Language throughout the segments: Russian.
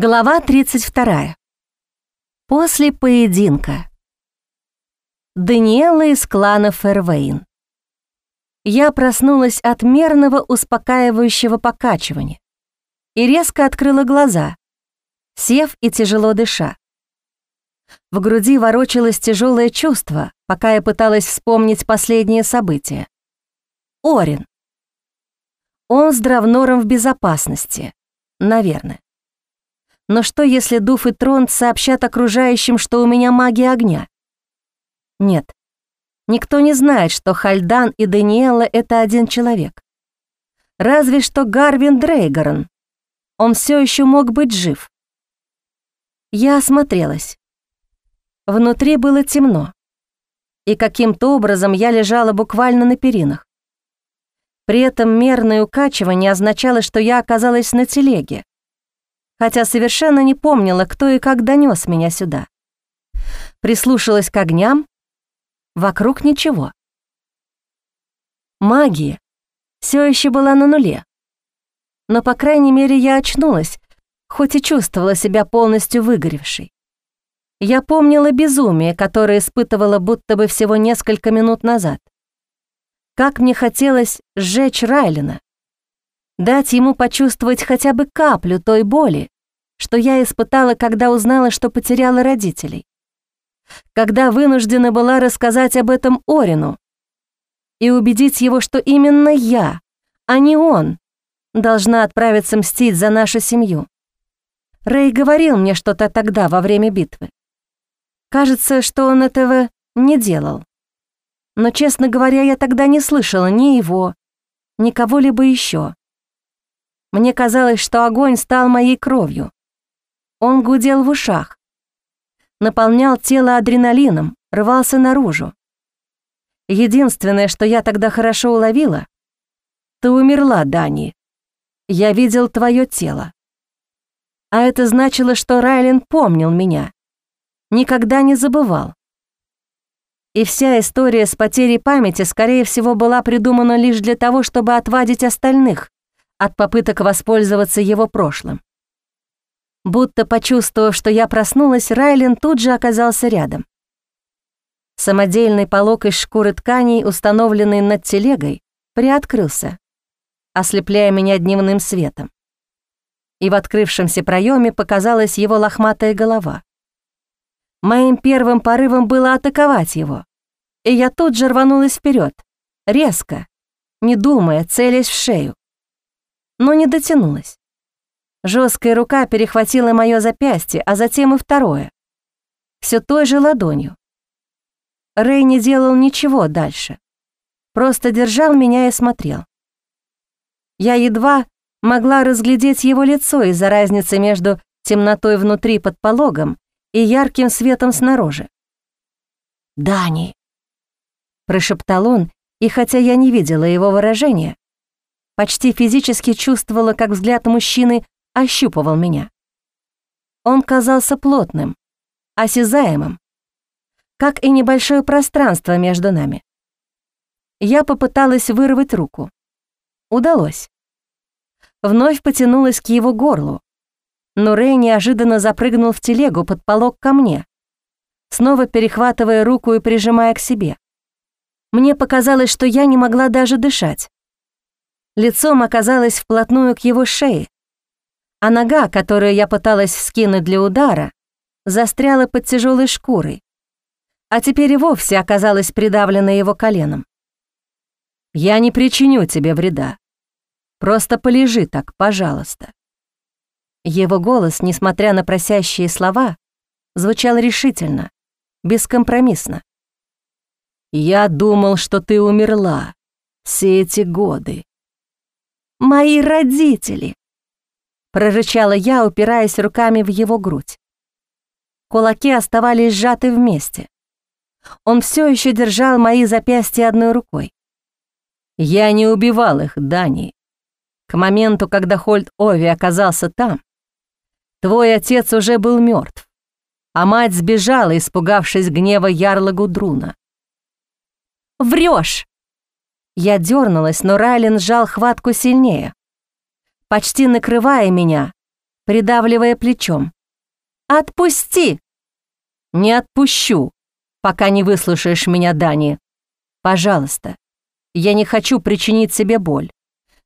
Глава 32. После поединка. Даниэла из клана Фервейн. Я проснулась от мерного успокаивающего покачивания и резко открыла глаза, сев и тяжело дыша. В груди ворочалось тяжелое чувство, пока я пыталась вспомнить последние события. Орин. Он с Дравнором в безопасности, наверное. Но что, если Дуф и Тронт сообщат окружающим, что у меня магия огня? Нет. Никто не знает, что Хальдан и Даниэла — это один человек. Разве что Гарвин Дрейгорн. Он все еще мог быть жив. Я осмотрелась. Внутри было темно. И каким-то образом я лежала буквально на перинах. При этом мерное укачивание означало, что я оказалась на телеге, хотя совершенно не помнила, кто и как донес меня сюда. Прислушалась к огням, вокруг ничего. Магия все еще была на нуле. Но, по крайней мере, я очнулась, хоть и чувствовала себя полностью выгоревшей. Я помнила безумие, которое испытывала будто бы всего несколько минут назад. Как мне хотелось сжечь Райлина, дать ему почувствовать хотя бы каплю той боли, что я испытала, когда узнала, что потеряла родителей. Когда вынуждена была рассказать об этом Орину и убедить его, что именно я, а не он, должна отправиться мстить за нашу семью. Рэй говорил мне что-то тогда, во время битвы. Кажется, что он этого не делал. Но, честно говоря, я тогда не слышала ни его, ни кого-либо еще. Мне казалось, что огонь стал моей кровью. Он гудел в ушах, наполнял тело адреналином, рвался наружу. Единственное, что я тогда хорошо уловила, ты умерла, Дани. Я видел твое тело. А это значило, что Райлен помнил меня, никогда не забывал. И вся история с потерей памяти, скорее всего, была придумана лишь для того, чтобы отвадить остальных от попыток воспользоваться его прошлым. Будто почувствовав, что я проснулась, Райлен тут же оказался рядом. Самодельный полок из шкуры тканей, установленный над телегой, приоткрылся, ослепляя меня дневным светом. И в открывшемся проеме показалась его лохматая голова. Моим первым порывом было атаковать его, и я тут же рванулась вперед, резко, не думая, целясь в шею. Но не дотянулась. Жесткая рука перехватила мое запястье, а затем и второе. Все той же ладонью. Рэй не делал ничего дальше. Просто держал меня и смотрел. Я едва могла разглядеть его лицо из-за разницы между темнотой внутри под пологом и ярким светом снаружи. «Дани!» — прошептал он, и хотя я не видела его выражения, почти физически чувствовала, как взгляд мужчины ощупывал меня. Он казался плотным, осязаемым, как и небольшое пространство между нами. Я попыталась вырвать руку. Удалось. Вновь потянулась к его горлу, но Рэй неожиданно запрыгнул в телегу под полог ко мне, снова перехватывая руку и прижимая к себе. Мне показалось, что я не могла даже дышать. Лицом оказалась вплотную к его шее, а нога, которую я пыталась вскинуть для удара, застряла под тяжелой шкурой, а теперь и вовсе оказалась придавлена его коленом. «Я не причиню тебе вреда. Просто полежи так, пожалуйста». Его голос, несмотря на просящие слова, звучал решительно, бескомпромиссно. «Я думал, что ты умерла все эти годы». «Мои родители!» прорычала я, упираясь руками в его грудь. Кулаки оставались сжаты вместе. Он все еще держал мои запястья одной рукой. Я не убивал их, Дани. К моменту, когда Хольд Ови оказался там, твой отец уже был мертв, а мать сбежала, испугавшись гнева ярла Гудруна. Врешь! Я дернулась, но Райлен сжал хватку сильнее почти накрывая меня, придавливая плечом. «Отпусти!» «Не отпущу, пока не выслушаешь меня, Дани. Пожалуйста, я не хочу причинить себе боль.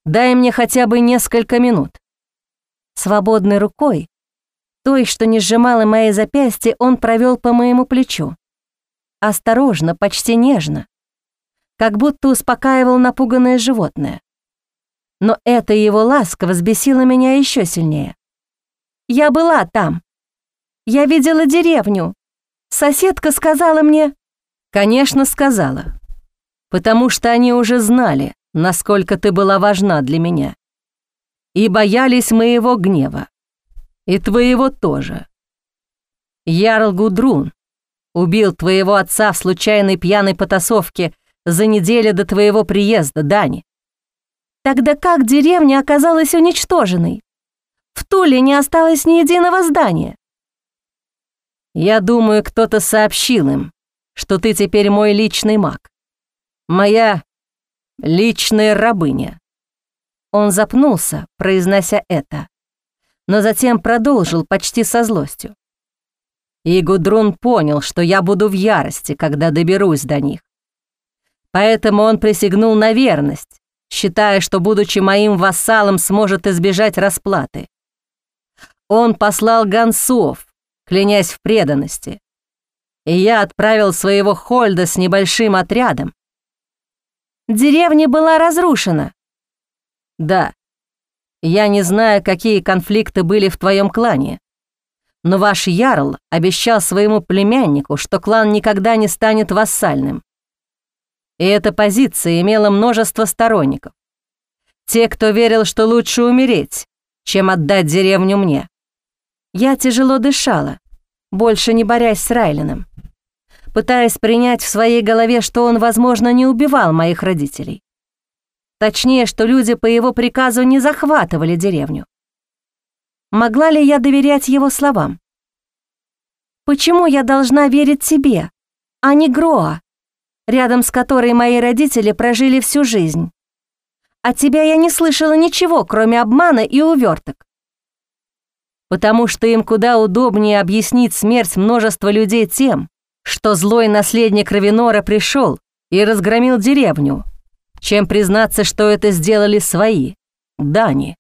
Дай мне хотя бы несколько минут». Свободной рукой, той, что не сжимала мои запястья, он провел по моему плечу. Осторожно, почти нежно, как будто успокаивал напуганное животное. Но эта его ласка взбесила меня еще сильнее. Я была там. Я видела деревню. Соседка сказала мне... Конечно, сказала. Потому что они уже знали, насколько ты была важна для меня. И боялись моего гнева. И твоего тоже. Ярл Гудрун убил твоего отца в случайной пьяной потасовке за неделю до твоего приезда, Дани. Тогда как деревня оказалась уничтоженной? В Туле не осталось ни единого здания. Я думаю, кто-то сообщил им, что ты теперь мой личный маг. Моя личная рабыня. Он запнулся, произнося это, но затем продолжил почти со злостью. И Гудрун понял, что я буду в ярости, когда доберусь до них. Поэтому он присягнул на верность, считая, что, будучи моим вассалом, сможет избежать расплаты. Он послал гонцов, клянясь в преданности. И я отправил своего Хольда с небольшим отрядом. Деревня была разрушена. Да. Я не знаю, какие конфликты были в твоем клане. Но ваш Ярл обещал своему племяннику, что клан никогда не станет вассальным и эта позиция имела множество сторонников. Те, кто верил, что лучше умереть, чем отдать деревню мне. Я тяжело дышала, больше не борясь с Райлином, пытаясь принять в своей голове, что он, возможно, не убивал моих родителей. Точнее, что люди по его приказу не захватывали деревню. Могла ли я доверять его словам? Почему я должна верить тебе, а не Гроа? Рядом с которой мои родители прожили всю жизнь. От тебя я не слышала ничего, кроме обмана и уверток. Потому что им куда удобнее объяснить смерть множества людей тем, что злой наследник Равенора пришел и разгромил деревню, чем признаться, что это сделали свои, Дани.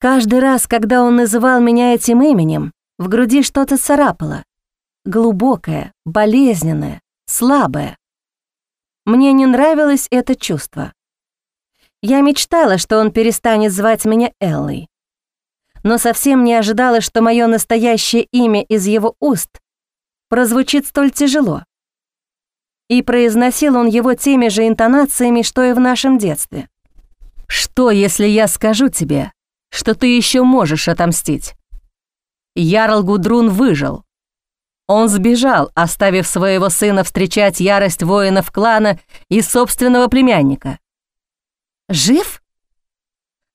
Каждый раз, когда он называл меня этим именем, в груди что-то царапало. Глубокое, болезненное, слабая. Мне не нравилось это чувство. Я мечтала, что он перестанет звать меня Эллой. Но совсем не ожидала, что мое настоящее имя из его уст прозвучит столь тяжело. И произносил он его теми же интонациями, что и в нашем детстве. «Что, если я скажу тебе, что ты еще можешь отомстить?» Ярл Гудрун выжил, он сбежал, оставив своего сына встречать ярость воинов клана и собственного племянника. «Жив?»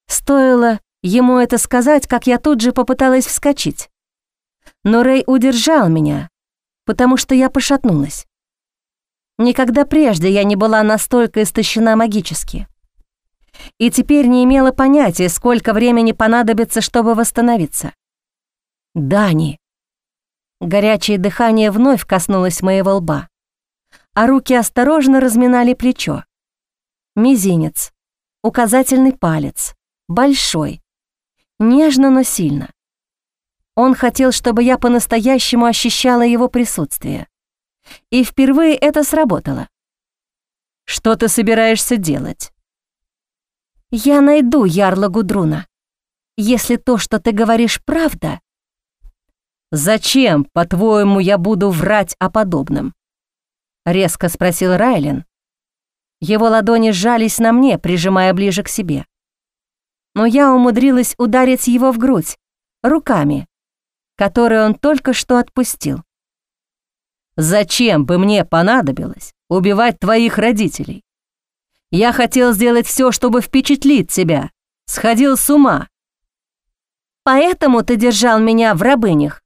Стоило ему это сказать, как я тут же попыталась вскочить. Но Рэй удержал меня, потому что я пошатнулась. Никогда прежде я не была настолько истощена магически. И теперь не имела понятия, сколько времени понадобится, чтобы восстановиться. «Дани», Горячее дыхание вновь коснулось моего лба, а руки осторожно разминали плечо. Мизинец, указательный палец, большой, нежно, но сильно. Он хотел, чтобы я по-настоящему ощущала его присутствие. И впервые это сработало. «Что ты собираешься делать?» «Я найду Ярла Гудруна. Если то, что ты говоришь, правда, «Зачем, по-твоему, я буду врать о подобном?» — резко спросил Райлен. Его ладони сжались на мне, прижимая ближе к себе. Но я умудрилась ударить его в грудь руками, которые он только что отпустил. «Зачем бы мне понадобилось убивать твоих родителей? Я хотел сделать все, чтобы впечатлить тебя, сходил с ума. Поэтому ты держал меня в рабынях?»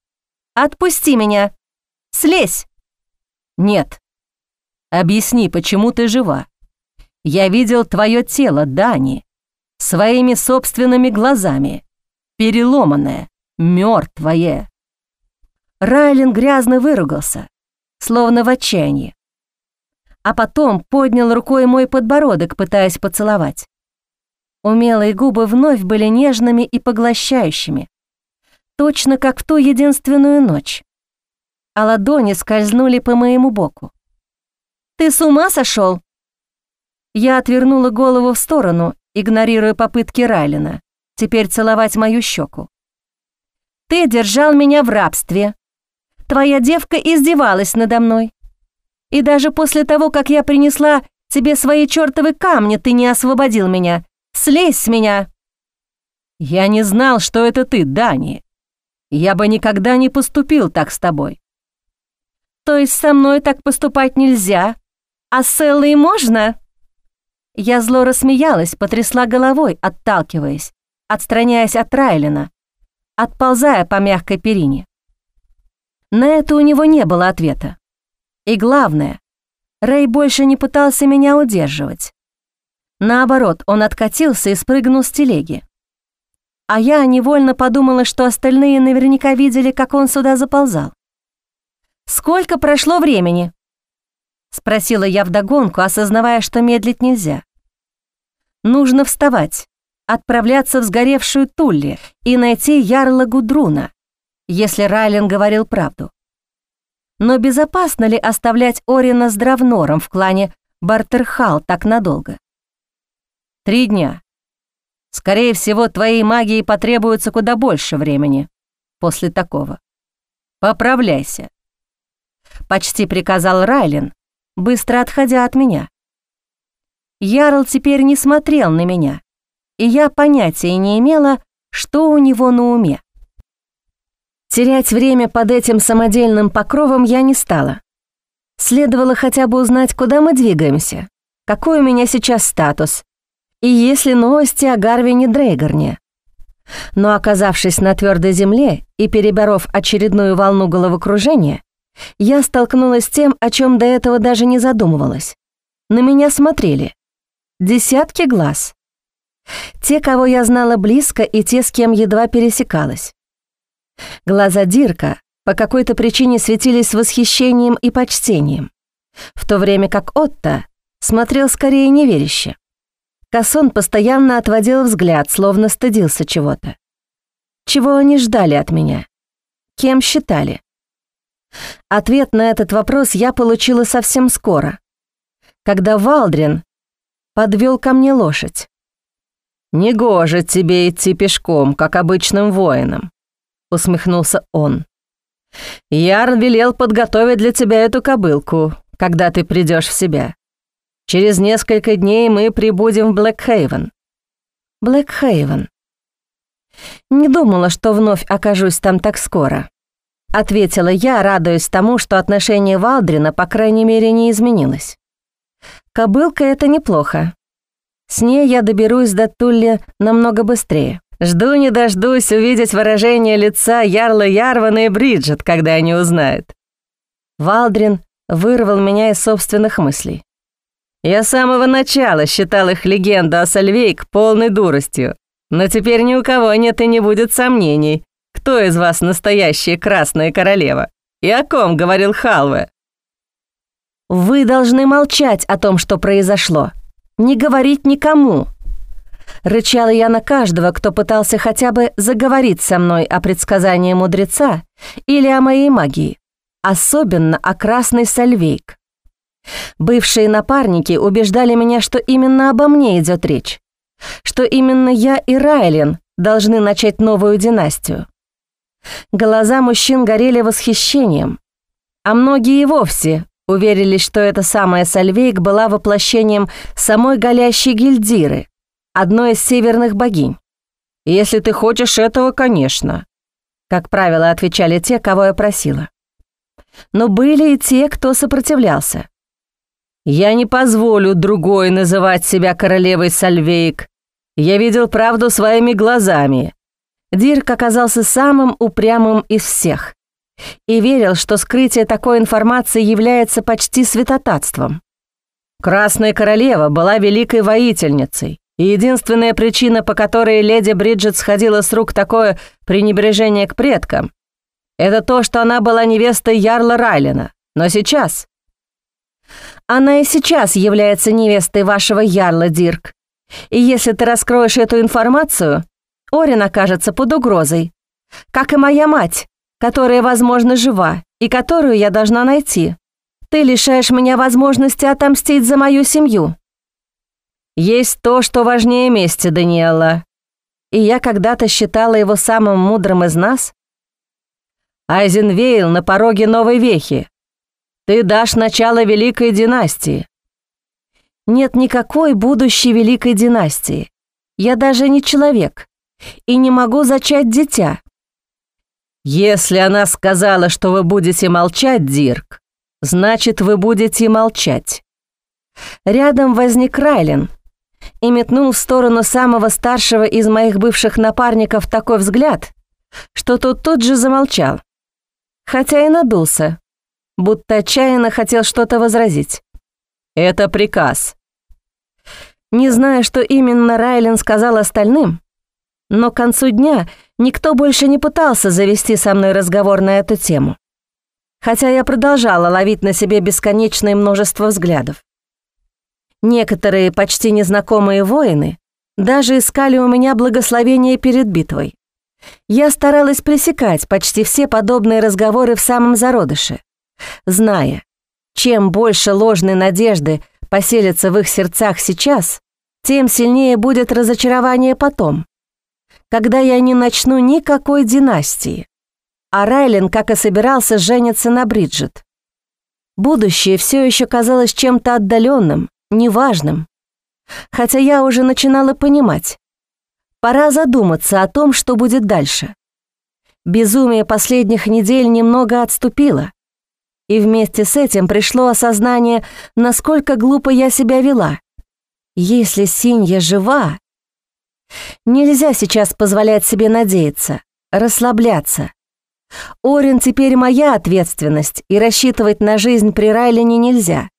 Отпусти меня! Слезь!» «Нет. Объясни, почему ты жива? Я видел твое тело, Дани, своими собственными глазами. переломанное, мертвое. Райлин грязно выругался, словно в отчаянии. А потом поднял рукой мой подбородок, пытаясь поцеловать. Умелые губы вновь были нежными и поглощающими, точно как в ту единственную ночь. А ладони скользнули по моему боку. «Ты с ума сошел? Я отвернула голову в сторону, игнорируя попытки Райлина теперь целовать мою щеку. «Ты держал меня в рабстве. Твоя девка издевалась надо мной. И даже после того, как я принесла тебе свои чертовы камни, ты не освободил меня. Слезь с меня!» «Я не знал, что это ты, Дани. Я бы никогда не поступил так с тобой». «То есть со мной так поступать нельзя, а с Эллой можно?» Я зло рассмеялась, потрясла головой, отталкиваясь, отстраняясь от Райлина, отползая по мягкой перине. На это у него не было ответа. И главное, Рэй больше не пытался меня удерживать. Наоборот, он откатился и спрыгнул с телеги. А я невольно подумала, что остальные наверняка видели, как он сюда заползал. «Сколько прошло времени?» — спросила я вдогонку, осознавая, что медлить нельзя. «Нужно вставать, отправляться в сгоревшую Тулли и найти Ярла Гудруна, если Райлен говорил правду. Но безопасно ли оставлять Орина с Дравнором в клане Бартерхал так надолго? Три дня. Скорее всего, твоей магии потребуется куда больше времени после такого. Поправляйся. Почти приказал Райлен, быстро отходя от меня. Ярл теперь не смотрел на меня, и я понятия не имела, что у него на уме. Терять время под этим самодельным покровом я не стала. Следовало хотя бы узнать, куда мы двигаемся, какой у меня сейчас статус, и есть ли новости о Гарвине Дрейгорне. Но оказавшись на твердой земле и переборов очередную волну головокружения, я столкнулась с тем, о чем до этого даже не задумывалась. На меня смотрели. Десятки глаз. Те, кого я знала близко, и те, с кем едва пересекалась. Глаза Дирка по какой-то причине светились восхищением и почтением, в то время как Отто смотрел скорее неверяще. Кассон постоянно отводил взгляд, словно стыдился чего-то. Чего они ждали от меня? Кем считали? Ответ на этот вопрос я получила совсем скоро, когда Валдрин подвел ко мне лошадь. «Негоже тебе идти пешком, как обычным воинам», — усмехнулся он. «Яр велел подготовить для тебя эту кобылку, когда ты придешь в себя. Через несколько дней мы прибудем в Блэкхейвен». «Блэкхейвен». Не думала, что вновь окажусь там так скоро. — ответила я, радуясь тому, что отношение Валдрина, по крайней мере, не изменилось. «Кобылка — это неплохо. С ней я доберусь до Тулли намного быстрее. Жду не дождусь увидеть выражение лица Ярла Ярвана и Бриджит, когда они узнают». Валдрин вырвал меня из собственных мыслей. «Я с самого начала считал их легенду о Сальвейк полной дуростью, но теперь ни у кого нет и не будет сомнений, кто из вас настоящая Красная Королева? И о ком говорил Халве?» «Вы должны молчать о том, что произошло. Не говорить никому». Рычала я на каждого, кто пытался хотя бы заговорить со мной о предсказании мудреца или о моей магии, особенно о красной сальвейк. Бывшие напарники убеждали меня, что именно обо мне идет речь, что именно я и Райлен должны начать новую династию. Глаза мужчин горели восхищением, а многие и вовсе уверились, что эта самая Сальвейк была воплощением самой голящей Гильдиры, одной из северных богинь. «Если ты хочешь этого, конечно», как правило, отвечали те, кого я просила. Но были и те, кто сопротивлялся. «Я не позволю другой называть себя королевой Сальвейк. Я видел правду своими глазами. Дирк оказался самым упрямым из всех и верил, что скрытие такой информации является почти святотатством. Красная королева была великой воительницей, И единственная причина, по которой леди Бриджит сходила с рук такое пренебрежение к предкам, это то, что она была невестой Ярла Райлина. Но сейчас... Она и сейчас является невестой вашего Ярла, Дирк. И если ты раскроешь эту информацию, Орин окажется под угрозой. Как и моя мать, которая, возможно, жива и которую я должна найти. Ты лишаешь меня возможности отомстить за мою семью. Есть то, что важнее мести, Даниэла. И я когда-то считала его самым мудрым из нас. Айзенвейл на пороге новой вехи. Ты дашь начало великой династии. Нет никакой будущей великой династии. Я даже не человек и не могу зачать дитя. Если она сказала, что вы будете молчать, Дирк, значит, вы будете молчать. Рядом возник Райлен и метнул в сторону самого старшего из моих бывших напарников такой взгляд, что тот тут же замолчал, хотя и надулся, будто отчаянно хотел что-то возразить. «Это приказ». Не знаю, что именно Райлен сказал остальным, но к концу дня никто больше не пытался завести со мной разговор на эту тему. Хотя я продолжала ловить на себе бесконечное множество взглядов. Некоторые почти незнакомые воины даже искали у меня благословение перед битвой. Я старалась пресекать почти все подобные разговоры в самом зародыше, зная, чем больше ложной надежды поселится в их сердцах сейчас, тем сильнее будет разочарование потом когда я не начну никакой династии. А Райлен, как и собирался, женится на Бриджит. Будущее все еще казалось чем-то отдаленным, неважным. Хотя я уже начинала понимать. Пора задуматься о том, что будет дальше. Безумие последних недель немного отступило. И вместе с этим пришло осознание, насколько глупо я себя вела. Если Синья жива, Нельзя сейчас позволять себе надеяться, расслабляться. Орин теперь моя ответственность, и рассчитывать на жизнь при Райлине нельзя.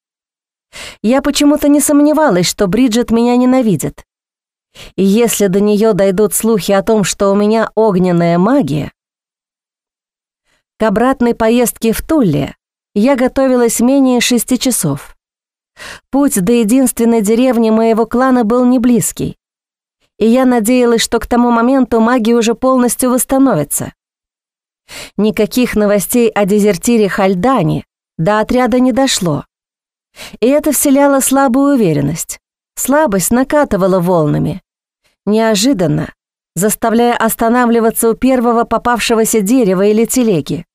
Я почему-то не сомневалась, что Бриджит меня ненавидит. И если до нее дойдут слухи о том, что у меня огненная магия... К обратной поездке в Тулле я готовилась менее шести часов. Путь до единственной деревни моего клана был не близкий и я надеялась, что к тому моменту маги уже полностью восстановятся. Никаких новостей о дезертире Хальдане до отряда не дошло. И это вселяло слабую уверенность. Слабость накатывала волнами. Неожиданно, заставляя останавливаться у первого попавшегося дерева или телеги.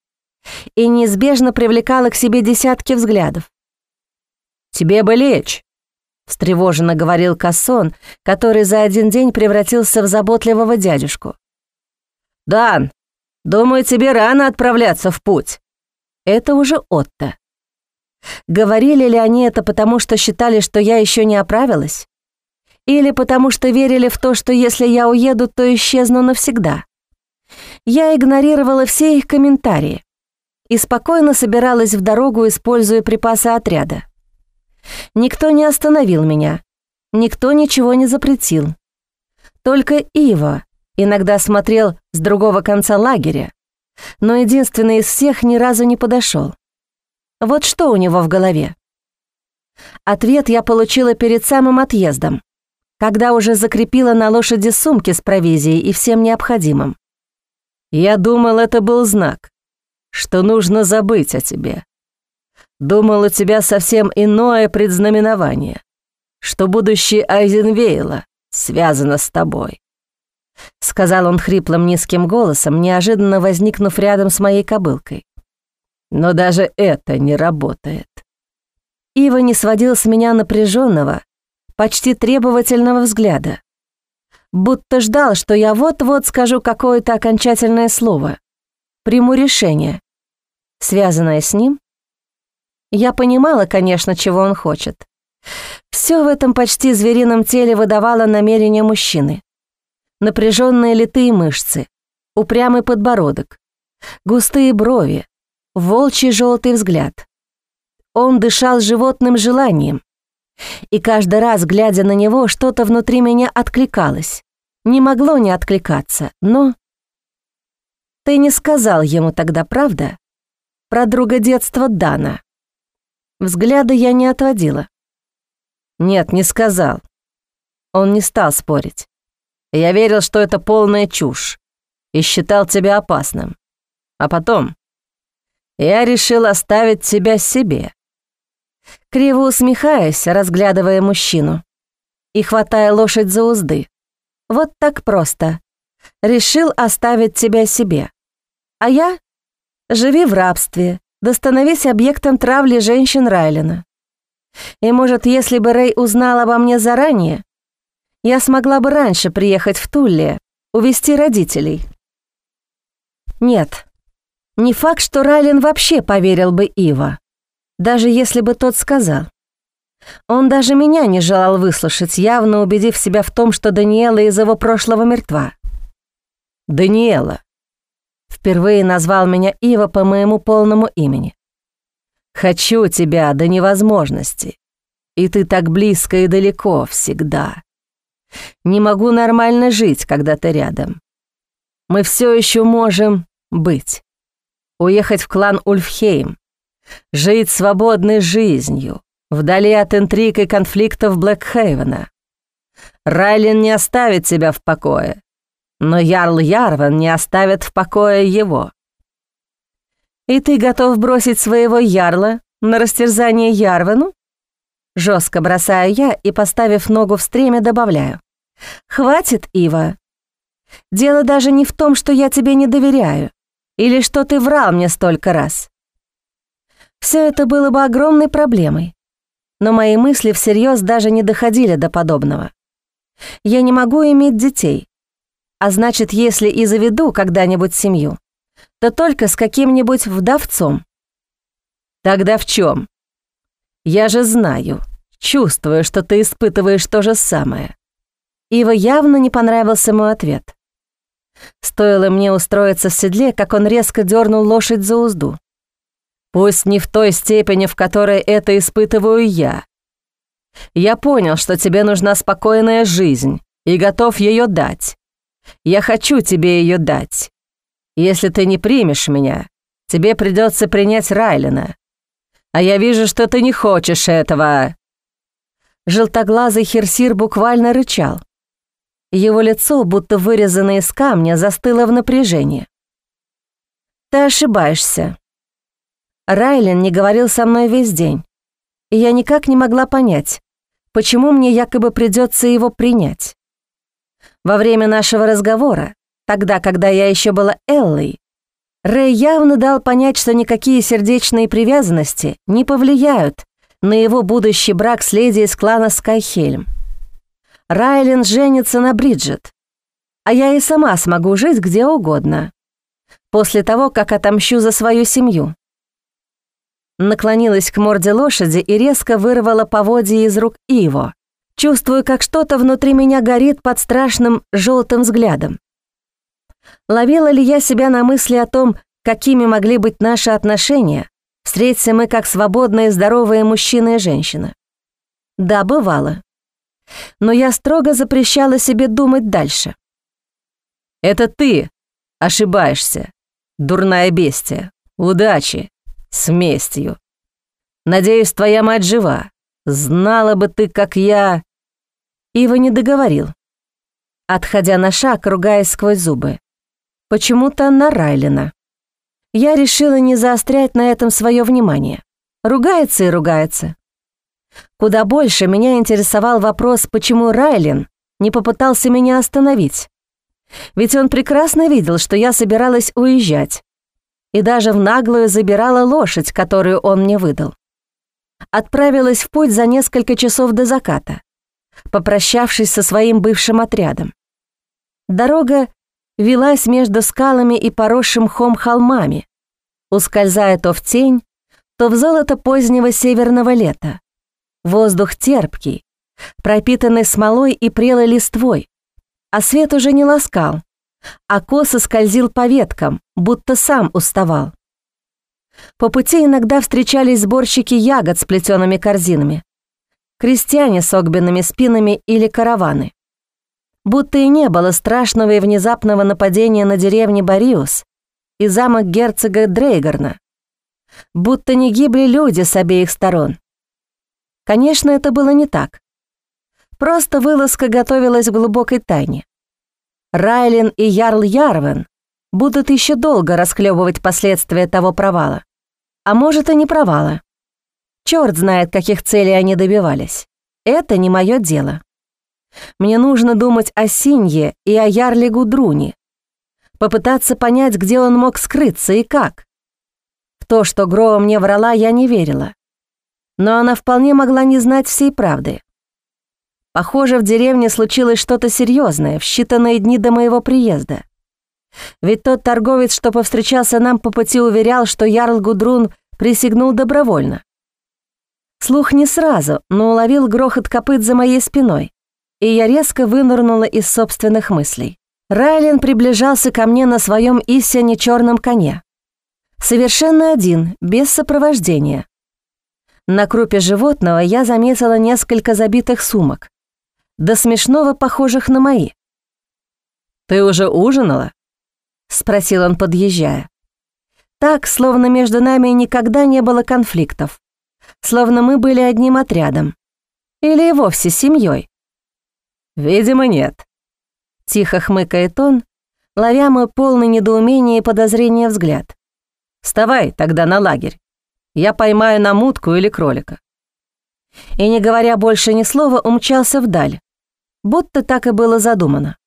И неизбежно привлекала к себе десятки взглядов. «Тебе бы лечь», встревоженно говорил Кассон, который за один день превратился в заботливого дядюшку. «Дан, думаю, тебе рано отправляться в путь». Это уже Отто. Говорили ли они это потому, что считали, что я еще не оправилась? Или потому что верили в то, что если я уеду, то исчезну навсегда? Я игнорировала все их комментарии и спокойно собиралась в дорогу, используя припасы отряда. Никто не остановил меня, никто ничего не запретил. Только Ива иногда смотрел с другого конца лагеря, но единственный из всех ни разу не подошел. Вот что у него в голове? Ответ я получила перед самым отъездом, когда уже закрепила на лошади сумки с провизией и всем необходимым. Я думал, это был знак, что нужно забыть о тебе. Думал, у тебя совсем иное предзнаменование, что будущее Айзенвейла связано с тобой. Сказал он хриплым низким голосом, неожиданно возникнув рядом с моей кобылкой. Но даже это не работает. Ива не сводил с меня напряженного, почти требовательного взгляда, будто ждал, что я вот-вот скажу какое-то окончательное слово, приму решение, связанное с ним я понимала, конечно, чего он хочет. Все в этом почти зверином теле выдавало намерение мужчины. Напряженные литые мышцы, упрямый подбородок, густые брови, волчий желтый взгляд. Он дышал животным желанием, И каждый раз, глядя на него, что-то внутри меня откликалось. Не могло не откликаться, но... Ты не сказал ему тогда, правда? Про друга детства Дана. Взгляда я не отводила. Нет, не сказал. Он не стал спорить. Я верил, что это полная чушь, и считал тебя опасным. А потом я решил оставить тебя себе. Криво усмехаясь, разглядывая мужчину и хватая лошадь за узды. Вот так просто. Решил оставить тебя себе. А я? Живи в рабстве, да становись объектом травли женщин Райлина. И, может, если бы Рэй узнал обо мне заранее, я смогла бы раньше приехать в Тулле, увести родителей. Нет, не факт, что Райлин вообще поверил бы Ива, даже если бы тот сказал. Он даже меня не желал выслушать, явно убедив себя в том, что Даниэла из его прошлого мертва. «Даниэла», Впервые назвал меня Ива по моему полному имени. «Хочу тебя до невозможности, и ты так близко и далеко всегда. Не могу нормально жить, когда ты рядом. Мы все еще можем быть. Уехать в клан Ульфхейм, жить свободной жизнью, вдали от интриг и конфликтов Блэкхейвена. Райлин не оставит тебя в покое, но Ярл Ярван не оставит в покое его. И ты готов бросить своего Ярла на растерзание Ярвану? Жестко бросаю я и, поставив ногу в стреме, добавляю. «Хватит, Ива. Дело даже не в том, что я тебе не доверяю, или что ты врал мне столько раз. Все это было бы огромной проблемой, но мои мысли всерьез даже не доходили до подобного. Я не могу иметь детей, а значит, если и заведу когда-нибудь семью, то только с каким-нибудь вдовцом. Тогда в чем? Я же знаю, чувствую, что ты испытываешь то же самое. Ива явно не понравился мой ответ. Стоило мне устроиться в седле, как он резко дернул лошадь за узду. Пусть не в той степени, в которой это испытываю я. Я понял, что тебе нужна спокойная жизнь и готов ее дать. Я хочу тебе ее дать. Если ты не примешь меня, тебе придется принять Райлина. А я вижу, что ты не хочешь этого». Желтоглазый Херсир буквально рычал. Его лицо, будто вырезанное из камня, застыло в напряжении. «Ты ошибаешься. Райлин не говорил со мной весь день, и я никак не могла понять, почему мне якобы придется его принять. Во время нашего разговора, тогда, когда я еще была Эллой, Рэй явно дал понять, что никакие сердечные привязанности не повлияют на его будущий брак с леди из клана Скайхельм. Райлен женится на Бриджит, а я и сама смогу жить где угодно, после того, как отомщу за свою семью. Наклонилась к морде лошади и резко вырвала поводья из рук Иво, Чувствую, как что-то внутри меня горит под страшным желтым взглядом. Ловила ли я себя на мысли о том, какими могли быть наши отношения, встреться мы как свободные здоровые мужчина и женщина? Да, бывало. Но я строго запрещала себе думать дальше. «Это ты ошибаешься, дурная бестия. Удачи, с местью. Надеюсь, твоя мать жива. Знала бы ты, как я...» Ива не договорил, отходя на шаг, ругаясь сквозь зубы. Почему-то на Райлина. Я решила не заострять на этом свое внимание. Ругается и ругается. Куда больше меня интересовал вопрос, почему Райлин не попытался меня остановить. Ведь он прекрасно видел, что я собиралась уезжать. И даже в наглую забирала лошадь, которую он мне выдал отправилась в путь за несколько часов до заката, попрощавшись со своим бывшим отрядом. Дорога велась между скалами и поросшим хом холмами, ускользая то в тень, то в золото позднего северного лета. Воздух терпкий, пропитанный смолой и прелой листвой, а свет уже не ласкал, а косо скользил по веткам, будто сам уставал. По пути иногда встречались сборщики ягод с плетеными корзинами. крестьяне с огбенными спинами или караваны. Будто и не было страшного и внезапного нападения на деревни Бариус и замок герцога Дрейгарна. Будто не гибли люди с обеих сторон. Конечно, это было не так. Просто вылазка готовилась в глубокой тайне. Райлин и Ярл Ярвен будут еще долго расхлебывать последствия того провала. А может, и не провала. Черт знает, каких целей они добивались. Это не мое дело. Мне нужно думать о Синье и о Ярле Гудруне. Попытаться понять, где он мог скрыться и как. В то, что Гроа мне врала, я не верила. Но она вполне могла не знать всей правды. Похоже, в деревне случилось что-то серьезное в считанные дни до моего приезда. Ведь тот торговец, что повстречался нам по пути, уверял, что Ярл Гудрун присягнул добровольно. Слух не сразу, но уловил грохот копыт за моей спиной, и я резко вынырнула из собственных мыслей. Райлен приближался ко мне на своем истине черном коне. Совершенно один, без сопровождения. На крупе животного я заметила несколько забитых сумок, до смешного похожих на мои. «Ты уже ужинала?» — спросил он, подъезжая. Так, словно между нами никогда не было конфликтов, словно мы были одним отрядом. Или и вовсе семьей. «Видимо, нет», — тихо хмыкает он, ловя мой полный недоумения и подозрения взгляд. «Вставай тогда на лагерь. Я поймаю на мутку или кролика». И, не говоря больше ни слова, умчался вдаль, будто так и было задумано.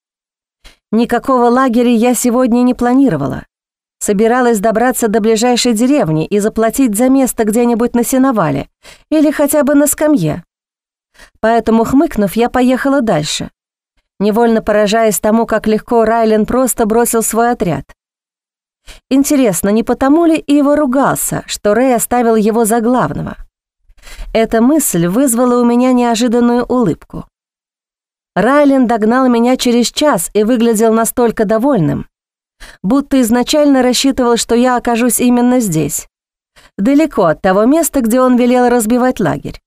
Никакого лагеря я сегодня не планировала. Собиралась добраться до ближайшей деревни и заплатить за место где-нибудь на сеновале или хотя бы на скамье. Поэтому, хмыкнув, я поехала дальше, невольно поражаясь тому, как легко Райлен просто бросил свой отряд. Интересно, не потому ли его ругался, что Рэй оставил его за главного? Эта мысль вызвала у меня неожиданную улыбку. Райлен догнал меня через час и выглядел настолько довольным, будто изначально рассчитывал, что я окажусь именно здесь, далеко от того места, где он велел разбивать лагерь.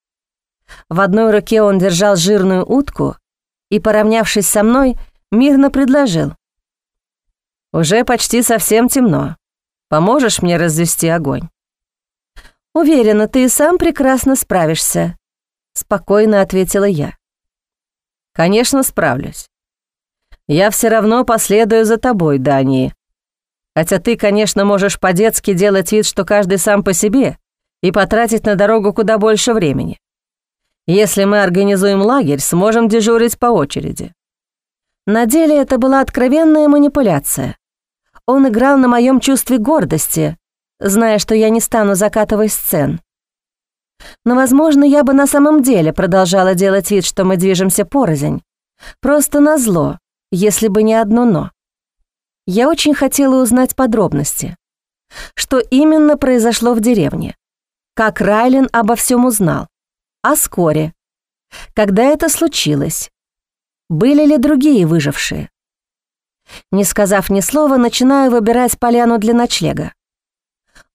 В одной руке он держал жирную утку и, поравнявшись со мной, мирно предложил. «Уже почти совсем темно. Поможешь мне развести огонь?» «Уверена, ты и сам прекрасно справишься», — спокойно ответила я. Конечно, справлюсь. Я все равно последую за тобой, Дани. Хотя ты, конечно, можешь по-детски делать вид, что каждый сам по себе, и потратить на дорогу куда больше времени. Если мы организуем лагерь, сможем дежурить по очереди. На деле это была откровенная манипуляция. Он играл на моем чувстве гордости, зная, что я не стану закатывать сцен. Но, возможно, я бы на самом деле продолжала делать вид, что мы движемся порознь. Просто назло, если бы не одно «но». Я очень хотела узнать подробности. Что именно произошло в деревне? Как Райлен обо всем узнал? О скоре? Когда это случилось? Были ли другие выжившие? Не сказав ни слова, начинаю выбирать поляну для ночлега.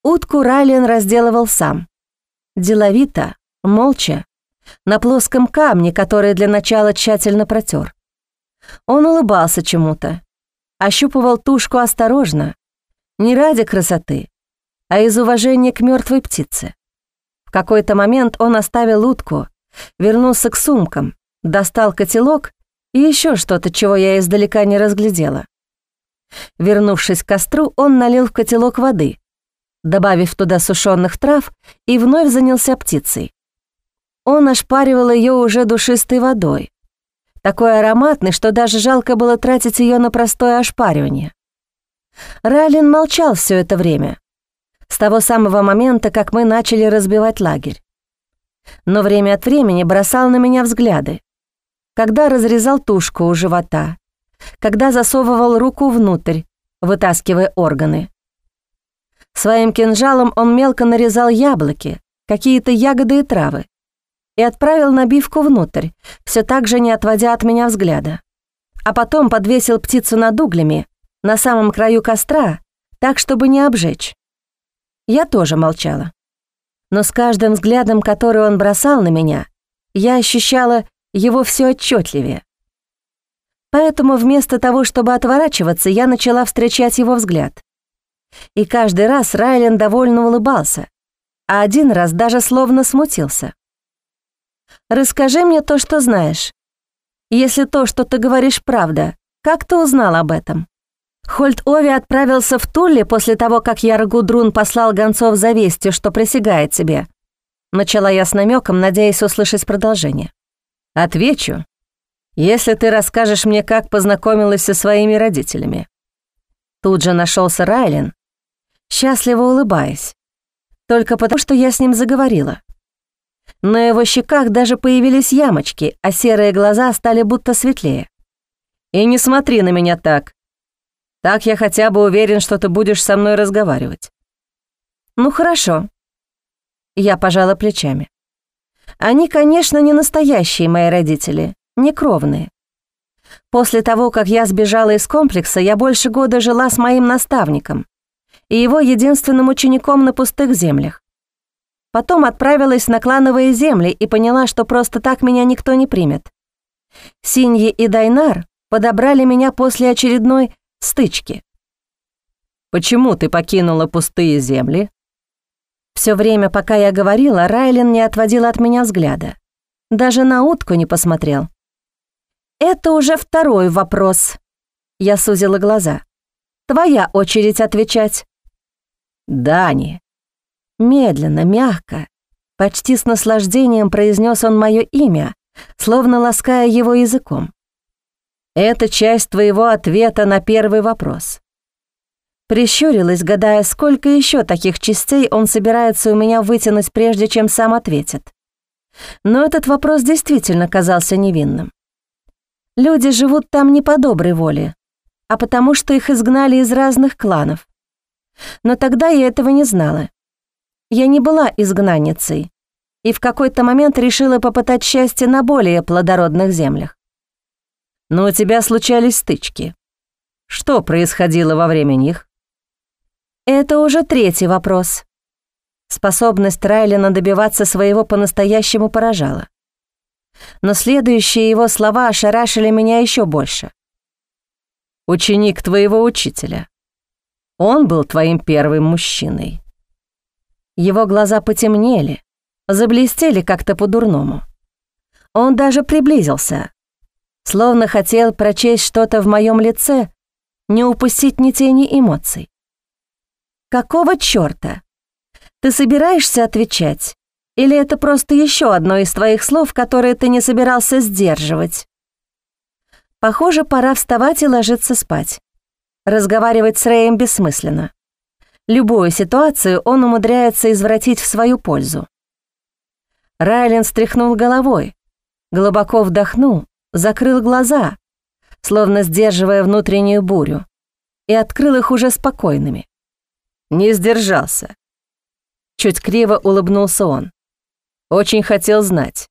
Утку Райлен разделывал сам. Деловито, молча, на плоском камне, который для начала тщательно протер. Он улыбался чему-то, ощупывал тушку осторожно, не ради красоты, а из уважения к мертвой птице. В какой-то момент он оставил утку, вернулся к сумкам, достал котелок и еще что-то, чего я издалека не разглядела. Вернувшись к костру, он налил в котелок воды, добавив туда сушеных трав, и вновь занялся птицей. Он ошпаривал ее уже душистой водой, такой ароматный, что даже жалко было тратить ее на простое ошпаривание. Райлин молчал все это время, с того самого момента, как мы начали разбивать лагерь. Но время от времени бросал на меня взгляды, когда разрезал тушку у живота, когда засовывал руку внутрь, вытаскивая органы. Своим кинжалом он мелко нарезал яблоки, какие-то ягоды и травы и отправил набивку внутрь, все так же не отводя от меня взгляда. А потом подвесил птицу над углями, на самом краю костра, так, чтобы не обжечь. Я тоже молчала. Но с каждым взглядом, который он бросал на меня, я ощущала его все отчетливее. Поэтому вместо того, чтобы отворачиваться, я начала встречать его взгляд. И каждый раз Райлен довольно улыбался, а один раз даже словно смутился. «Расскажи мне то, что знаешь. Если то, что ты говоришь, правда, как ты узнал об этом?» Хольт Ови отправился в Тулли после того, как Яр Гудрун послал гонцов за вестью, что присягает тебе. Начала я с намеком, надеясь услышать продолжение. Отвечу, если ты расскажешь мне, как познакомилась со своими родителями. Тут же нашелся Райлен, счастливо улыбаясь. Только потому, что я с ним заговорила. На его щеках даже появились ямочки, а серые глаза стали будто светлее. «И не смотри на меня так. Так я хотя бы уверен, что ты будешь со мной разговаривать». «Ну хорошо». Я пожала плечами. Они, конечно, не настоящие мои родители, не кровные. После того, как я сбежала из комплекса, я больше года жила с моим наставником и его единственным учеником на пустых землях. Потом отправилась на клановые земли и поняла, что просто так меня никто не примет. Синьи и Дайнар подобрали меня после очередной стычки. «Почему ты покинула пустые земли?» Все время, пока я говорила, Райлен не отводил от меня взгляда. Даже на утку не посмотрел. «Это уже второй вопрос». Я сузила глаза. «Твоя очередь отвечать». «Дани». Медленно, мягко, почти с наслаждением произнес он мое имя, словно лаская его языком. «Это часть твоего ответа на первый вопрос. Прищурилась, гадая, сколько еще таких частей он собирается у меня вытянуть, прежде чем сам ответит. Но этот вопрос действительно казался невинным. Люди живут там не по доброй воле, а потому что их изгнали из разных кланов. Но тогда я этого не знала. Я не была изгнанницей и в какой-то момент решила попытать счастье на более плодородных землях. Но у тебя случались стычки. Что происходило во время них? Это уже третий вопрос. Способность Райлина добиваться своего по-настоящему поражала. Но следующие его слова ошарашили меня еще больше. «Ученик твоего учителя. Он был твоим первым мужчиной». Его глаза потемнели, заблестели как-то по-дурному. Он даже приблизился, словно хотел прочесть что-то в моем лице, не упустить ни тени эмоций. Какого чёрта? Ты собираешься отвечать? Или это просто еще одно из твоих слов, которые ты не собирался сдерживать? Похоже, пора вставать и ложиться спать. Разговаривать с Рэем бессмысленно. Любую ситуацию он умудряется извратить в свою пользу. Райлен стряхнул головой, глубоко вдохнул, закрыл глаза, словно сдерживая внутреннюю бурю, и открыл их уже спокойными. Не сдержался. Чуть криво улыбнулся он. Очень хотел знать.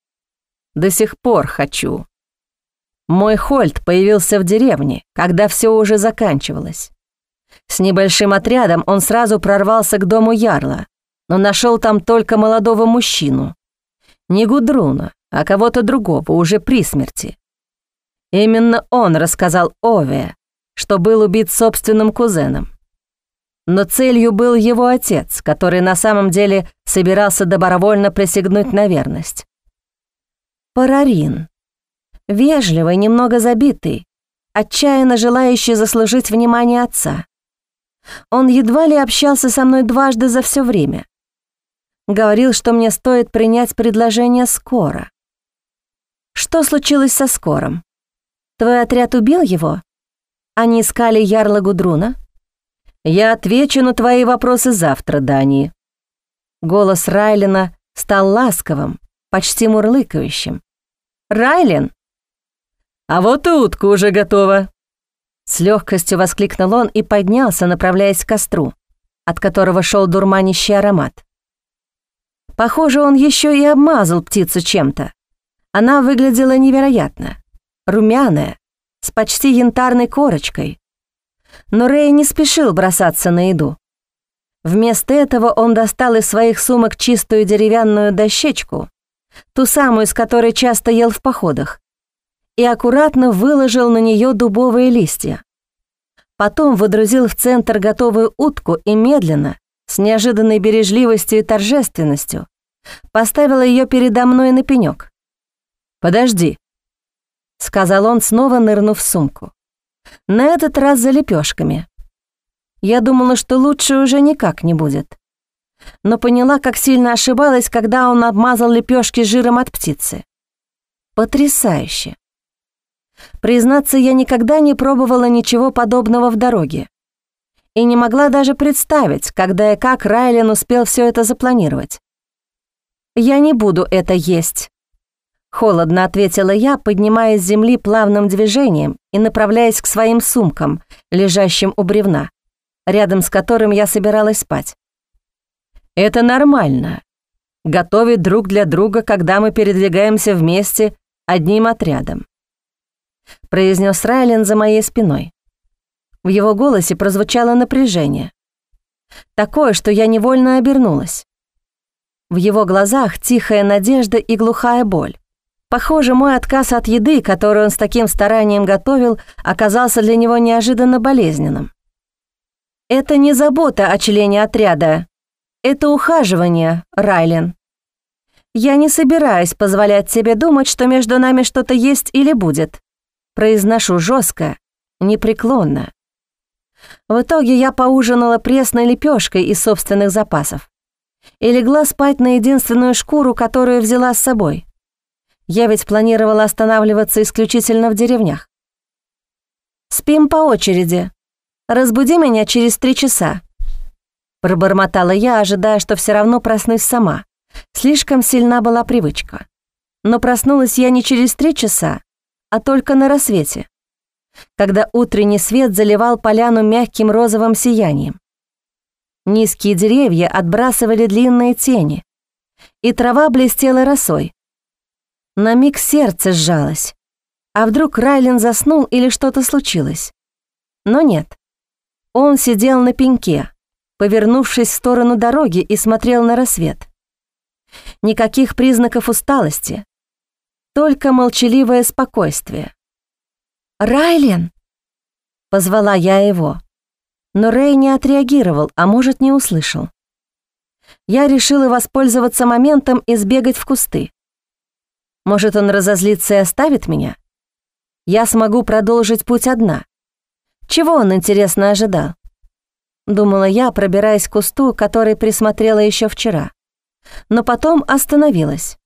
До сих пор хочу. Мой Хольт появился в деревне, когда все уже заканчивалось. С небольшим отрядом он сразу прорвался к дому Ярла, но нашел там только молодого мужчину. Не Гудруна, а кого-то другого, уже при смерти. Именно он рассказал Ове, что был убит собственным кузеном но целью был его отец, который на самом деле собирался добровольно присягнуть на верность. Парарин. Вежливый, немного забитый, отчаянно желающий заслужить внимание отца. Он едва ли общался со мной дважды за все время. Говорил, что мне стоит принять предложение скоро. Что случилось со скором? Твой отряд убил его? Они искали Ярла Гудруна? «Я отвечу на твои вопросы завтра, Дани». Голос Райлена стал ласковым, почти мурлыкающим. «Райлен!» «А вот и утка уже готова!» С легкостью воскликнул он и поднялся, направляясь к костру, от которого шел дурманящий аромат. Похоже, он еще и обмазал птицу чем-то. Она выглядела невероятно. Румяная, с почти янтарной корочкой, но Рэй не спешил бросаться на еду. Вместо этого он достал из своих сумок чистую деревянную дощечку, ту самую, с которой часто ел в походах, и аккуратно выложил на нее дубовые листья. Потом выдрузил в центр готовую утку и медленно, с неожиданной бережливостью и торжественностью, поставил ее передо мной на пенек. «Подожди», — сказал он, снова нырнув в сумку. На этот раз за лепешками. Я думала, что лучше уже никак не будет. Но поняла, как сильно ошибалась, когда он обмазал лепешки жиром от птицы. Потрясающе. Признаться, я никогда не пробовала ничего подобного в дороге. И не могла даже представить, когда и как Райлен успел все это запланировать. «Я не буду это есть», — холодно ответила я, поднимаясь с земли плавным движением и направляясь к своим сумкам, лежащим у бревна, рядом с которым я собиралась спать. «Это нормально. Готовить друг для друга, когда мы передвигаемся вместе одним отрядом произнес Райлен за моей спиной. В его голосе прозвучало напряжение. Такое, что я невольно обернулась. В его глазах тихая надежда и глухая боль. Похоже, мой отказ от еды, которую он с таким старанием готовил, оказался для него неожиданно болезненным. «Это не забота о члене отряда. Это ухаживание, Райлен. Я не собираюсь позволять себе думать, что между нами что-то есть или будет. Произношу жестко, непреклонно. В итоге я поужинала пресной лепешкой из собственных запасов и легла спать на единственную шкуру, которую взяла с собой. Я ведь планировала останавливаться исключительно в деревнях. «Спим по очереди. Разбуди меня через три часа», — пробормотала я, ожидая, что все равно проснусь сама. Слишком сильна была привычка. Но проснулась я не через три часа, а только на рассвете, когда утренний свет заливал поляну мягким розовым сиянием. Низкие деревья отбрасывали длинные тени, и трава блестела росой. На миг сердце сжалось. А вдруг Райлен заснул или что-то случилось? Но нет. Он сидел на пеньке, повернувшись в сторону дороги и смотрел на рассвет. Никаких признаков усталости, только молчаливое спокойствие. «Райлен!» — позвала я его, но Рэй не отреагировал, а может, не услышал. Я решила воспользоваться моментом и сбегать в кусты. Может, он разозлится и оставит меня? Я смогу продолжить путь одна. Чего он, интересно, ожидал? Думала я, пробираясь к кусту, который присмотрела еще вчера. Но потом остановилась.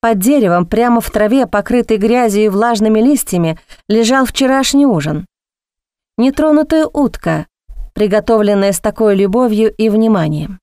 Под деревом, прямо в траве, покрытой грязью и влажными листьями, лежал вчерашний ужин. Нетронутая утка, приготовленная с такой любовью и вниманием.